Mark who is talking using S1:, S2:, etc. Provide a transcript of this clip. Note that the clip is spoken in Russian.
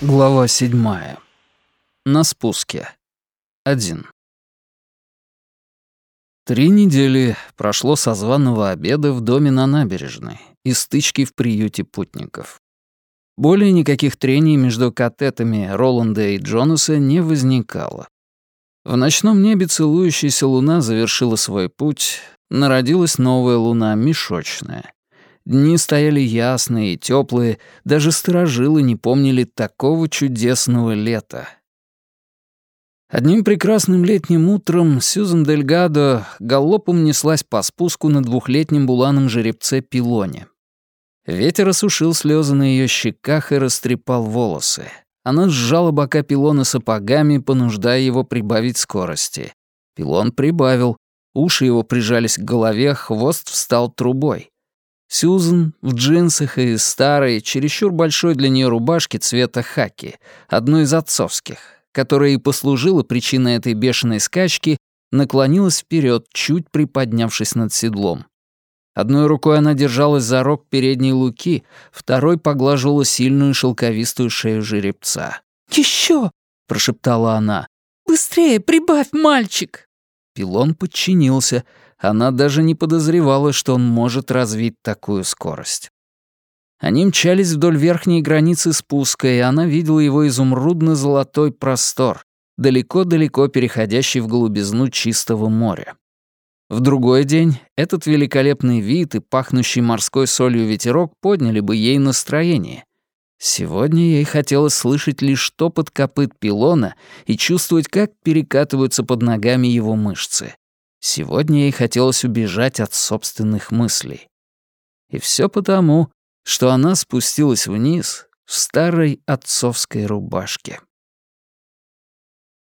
S1: Глава седьмая. На спуске. Один. Три недели прошло со званого обеда в доме на набережной и стычки в приюте путников. Более никаких трений между катетами Роланда и Джонаса не возникало. В ночном небе целующаяся луна завершила свой путь, народилась новая луна, мешочная. Дни стояли ясные и теплые, даже сторожилы не помнили такого чудесного лета. Одним прекрасным летним утром Сьюзен Дельгадо галопом неслась по спуску на двухлетнем буланом жеребце Пилоне. Ветер осушил слезы на ее щеках и растрепал волосы. Она сжала бока пилона сапогами, понуждая его прибавить скорости. Пилон прибавил, уши его прижались к голове, хвост встал трубой. Сьюзен в джинсах и старой, чересчур большой для нее рубашке цвета хаки, одной из отцовских, которая и послужила причиной этой бешеной скачки, наклонилась вперед, чуть приподнявшись над седлом. Одной рукой она держалась за рог передней луки, второй поглаживала сильную шелковистую шею жеребца.
S2: «Еще!»
S1: — прошептала она.
S2: «Быстрее, прибавь, мальчик!»
S1: Пилон подчинился — она даже не подозревала, что он может развить такую скорость. Они мчались вдоль верхней границы спуска, и она видела его изумрудно-золотой простор, далеко-далеко переходящий в голубизну чистого моря. В другой день этот великолепный вид и пахнущий морской солью ветерок подняли бы ей настроение. Сегодня ей хотелось слышать лишь топот копыт пилона и чувствовать, как перекатываются под ногами его мышцы. Сегодня ей хотелось убежать от собственных мыслей. И все потому, что она спустилась вниз в старой отцовской рубашке.